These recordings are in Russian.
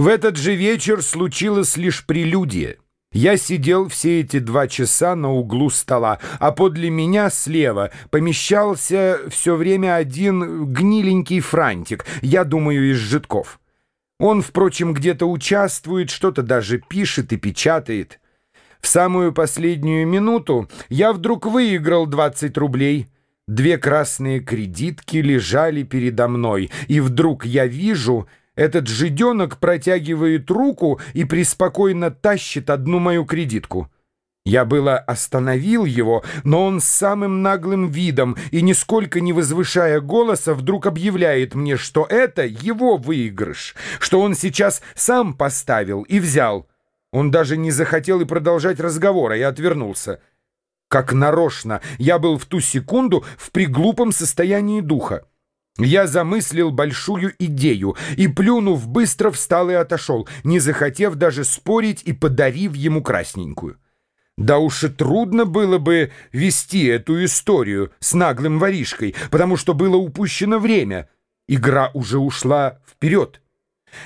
В этот же вечер случилось лишь прелюдия. Я сидел все эти два часа на углу стола, а подле меня слева помещался все время один гниленький франтик, я думаю, из житков. Он, впрочем, где-то участвует, что-то даже пишет и печатает. В самую последнюю минуту я вдруг выиграл 20 рублей. Две красные кредитки лежали передо мной, и вдруг я вижу... Этот жиденок протягивает руку и преспокойно тащит одну мою кредитку. Я было остановил его, но он с самым наглым видом и нисколько не возвышая голоса вдруг объявляет мне, что это его выигрыш, что он сейчас сам поставил и взял. Он даже не захотел и продолжать разговор, а я отвернулся. Как нарочно, я был в ту секунду в приглупом состоянии духа. Я замыслил большую идею и, плюнув, быстро встал и отошел, не захотев даже спорить и подарив ему красненькую. Да уж и трудно было бы вести эту историю с наглым воришкой, потому что было упущено время. Игра уже ушла вперед.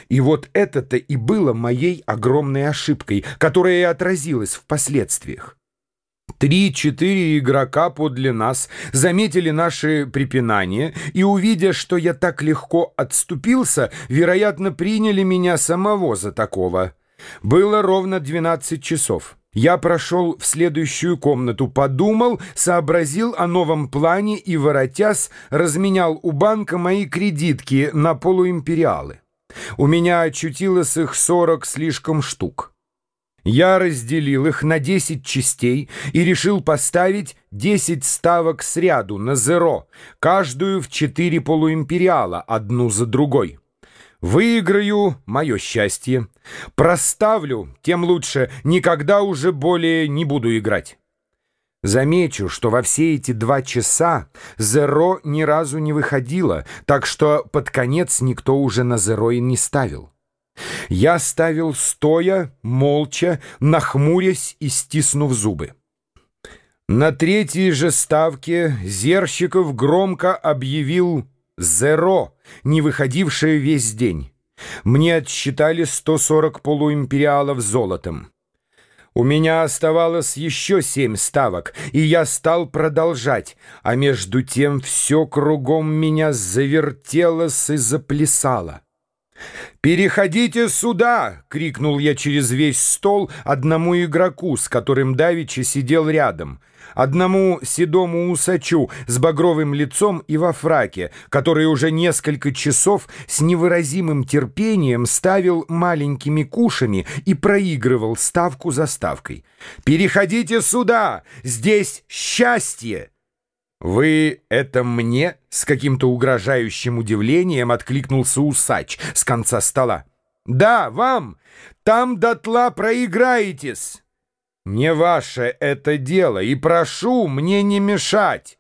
И вот это-то и было моей огромной ошибкой, которая и отразилась в последствиях. Три-четыре игрока подле нас заметили наши препинания и, увидя, что я так легко отступился, вероятно, приняли меня самого за такого. Было ровно двенадцать часов. Я прошел в следующую комнату, подумал, сообразил о новом плане и, воротясь, разменял у банка мои кредитки на полуимпериалы. У меня очутилось их сорок слишком штук. Я разделил их на 10 частей и решил поставить 10 ставок сряду на зеро, каждую в 4 полуимпериала, одну за другой. Выиграю — мое счастье. Проставлю, тем лучше, никогда уже более не буду играть. Замечу, что во все эти два часа зеро ни разу не выходило, так что под конец никто уже на зеро и не ставил. Я ставил стоя, молча, нахмурясь и стиснув зубы. На третьей же ставке Зерщиков громко объявил «зеро», не выходившее весь день. Мне отсчитали 140 полуимпериалов золотом. У меня оставалось еще семь ставок, и я стал продолжать, а между тем все кругом меня завертелось и заплясало. «Переходите сюда!» — крикнул я через весь стол одному игроку, с которым Давичи сидел рядом, одному седому усачу с багровым лицом и во фраке, который уже несколько часов с невыразимым терпением ставил маленькими кушами и проигрывал ставку за ставкой. «Переходите сюда! Здесь счастье!» «Вы это мне?» — с каким-то угрожающим удивлением откликнулся усач с конца стола. «Да, вам! Там дотла проиграетесь!» «Не ваше это дело, и прошу мне не мешать!»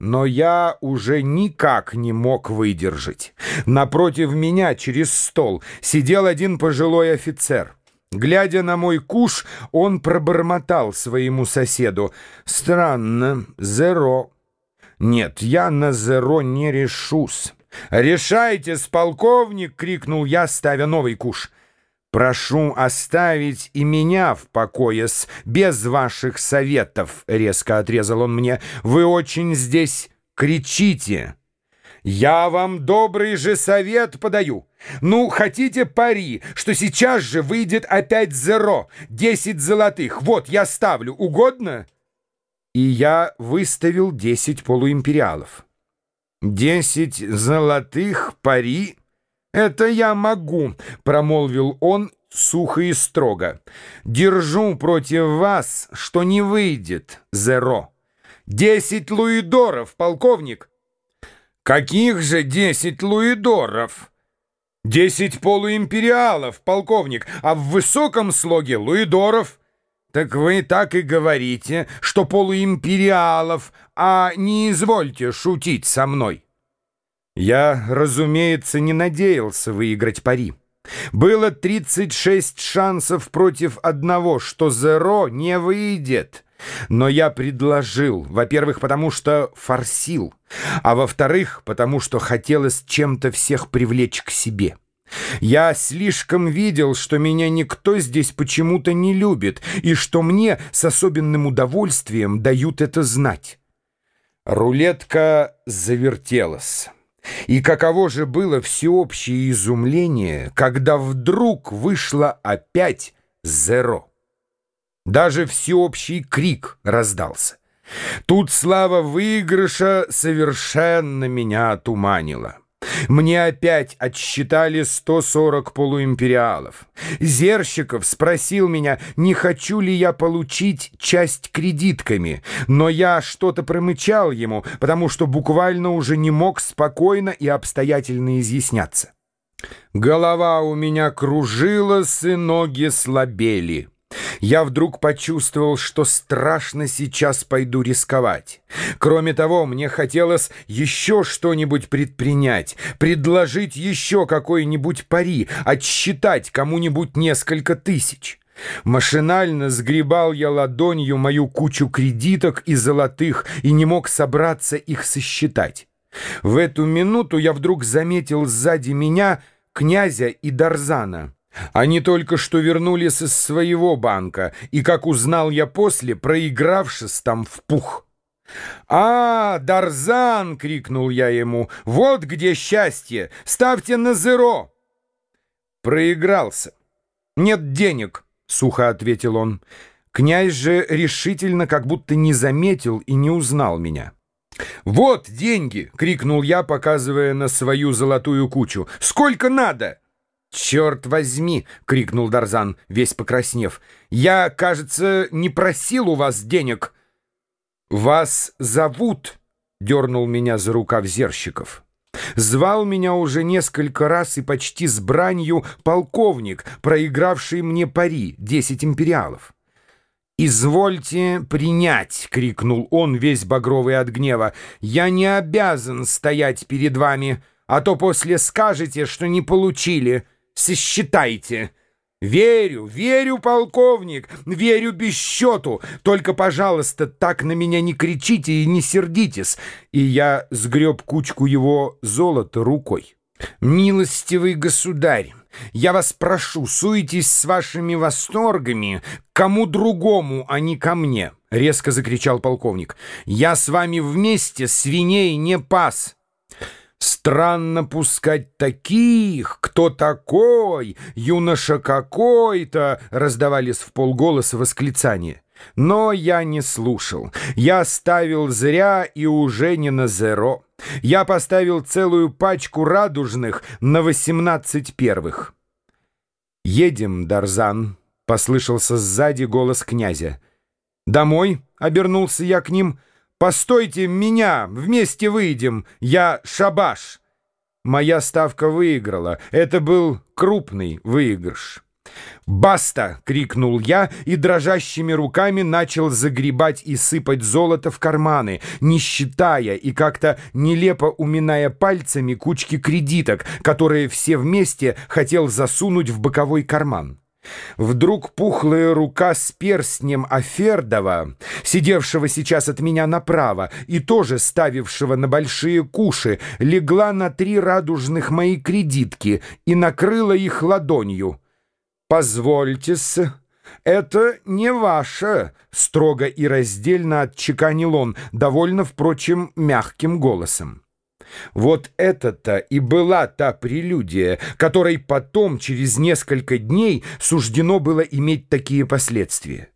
Но я уже никак не мог выдержать. Напротив меня через стол сидел один пожилой офицер. Глядя на мой куш, он пробормотал своему соседу. «Странно, зеро». Нет, я на зеро не решусь. «Решайтесь, полковник!» — крикнул я, ставя новый куш. «Прошу оставить и меня в покое с без ваших советов», — резко отрезал он мне. «Вы очень здесь кричите». «Я вам добрый же совет подаю. Ну, хотите пари, что сейчас же выйдет опять зеро, десять золотых. Вот, я ставлю. Угодно?» И я выставил десять полуимпериалов. «Десять золотых пари? Это я могу», — промолвил он сухо и строго. «Держу против вас, что не выйдет, Зеро. Десять луидоров, полковник!» «Каких же десять луидоров?» «Десять полуимпериалов, полковник, а в высоком слоге луидоров...» «Так вы так и говорите, что полуимпериалов, а не извольте шутить со мной». Я, разумеется, не надеялся выиграть пари. Было 36 шансов против одного, что Зеро не выйдет. Но я предложил, во-первых, потому что форсил, а во-вторых, потому что хотелось чем-то всех привлечь к себе. Я слишком видел, что меня никто здесь почему-то не любит, и что мне с особенным удовольствием дают это знать. Рулетка завертелась. И каково же было всеобщее изумление, когда вдруг вышло опять зеро. Даже всеобщий крик раздался. Тут слава выигрыша совершенно меня отуманила. Мне опять отсчитали 140 полуимпериалов. Зерщиков спросил меня, не хочу ли я получить часть кредитками, но я что-то промычал ему, потому что буквально уже не мог спокойно и обстоятельно изъясняться. Голова у меня кружилась, и ноги слабели. Я вдруг почувствовал, что страшно сейчас пойду рисковать. Кроме того, мне хотелось еще что-нибудь предпринять, предложить еще какой-нибудь пари, отсчитать кому-нибудь несколько тысяч. Машинально сгребал я ладонью мою кучу кредиток и золотых и не мог собраться их сосчитать. В эту минуту я вдруг заметил сзади меня князя и Дарзана. Они только что вернулись из своего банка, и, как узнал я после, проигравшись там в пух. «А, Дарзан!» — крикнул я ему. «Вот где счастье! Ставьте на зеро!» Проигрался. «Нет денег», — сухо ответил он. Князь же решительно как будто не заметил и не узнал меня. «Вот деньги!» — крикнул я, показывая на свою золотую кучу. «Сколько надо?» «Черт возьми!» — крикнул Дарзан, весь покраснев. «Я, кажется, не просил у вас денег». «Вас зовут?» — дернул меня за рукав Зерщиков. Звал меня уже несколько раз и почти с бранью полковник, проигравший мне пари, десять империалов. «Извольте принять!» — крикнул он, весь багровый от гнева. «Я не обязан стоять перед вами, а то после скажете, что не получили» сосчитайте. Верю, верю, полковник, верю без счету. Только, пожалуйста, так на меня не кричите и не сердитесь. И я сгреб кучку его золота рукой. Милостивый государь, я вас прошу, суетесь с вашими восторгами кому другому, а не ко мне, — резко закричал полковник. Я с вами вместе свиней не пас. Странно пускать таких, кто такой, юноша какой-то, раздавались в полголоса восклицания. Но я не слушал. Я ставил зря и уже не на зеро. Я поставил целую пачку радужных на восемнадцать первых. «Едем, Дарзан», — послышался сзади голос князя. «Домой?» — обернулся я к ним — «Постойте меня! Вместе выйдем! Я шабаш!» Моя ставка выиграла. Это был крупный выигрыш. «Баста!» — крикнул я и дрожащими руками начал загребать и сыпать золото в карманы, не считая и как-то нелепо уминая пальцами кучки кредиток, которые все вместе хотел засунуть в боковой карман. Вдруг пухлая рука с перстнем Афердова, сидевшего сейчас от меня направо и тоже ставившего на большие куши, легла на три радужных мои кредитки и накрыла их ладонью. «Позвольте-с, это не ваше», — строго и раздельно отчеканил он, довольно, впрочем, мягким голосом. Вот это-то и была та прелюдия, которой потом, через несколько дней, суждено было иметь такие последствия.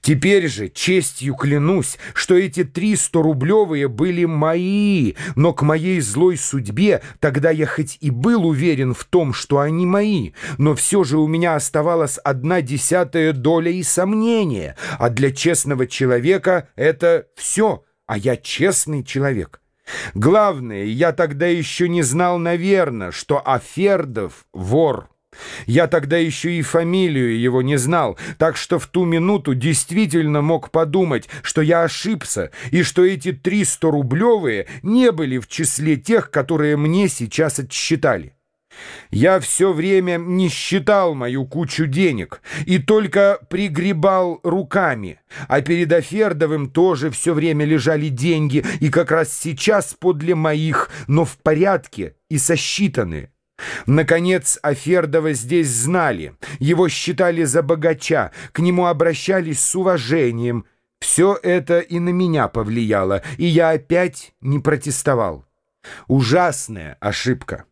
Теперь же честью клянусь, что эти триста рублевые были мои, но к моей злой судьбе тогда я хоть и был уверен в том, что они мои, но все же у меня оставалась одна десятая доля и сомнения, а для честного человека это все, а я честный человек. Главное, я тогда еще не знал, наверное, что Афердов — вор. Я тогда еще и фамилию его не знал, так что в ту минуту действительно мог подумать, что я ошибся, и что эти триста рублевые не были в числе тех, которые мне сейчас отсчитали. Я все время не считал мою кучу денег и только пригребал руками, а перед Афердовым тоже все время лежали деньги, и как раз сейчас подле моих, но в порядке и сосчитаны. Наконец, Афердова здесь знали, его считали за богача, к нему обращались с уважением. Все это и на меня повлияло, и я опять не протестовал. Ужасная ошибка.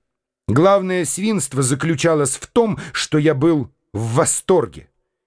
Главное свинство заключалось в том, что я был в восторге.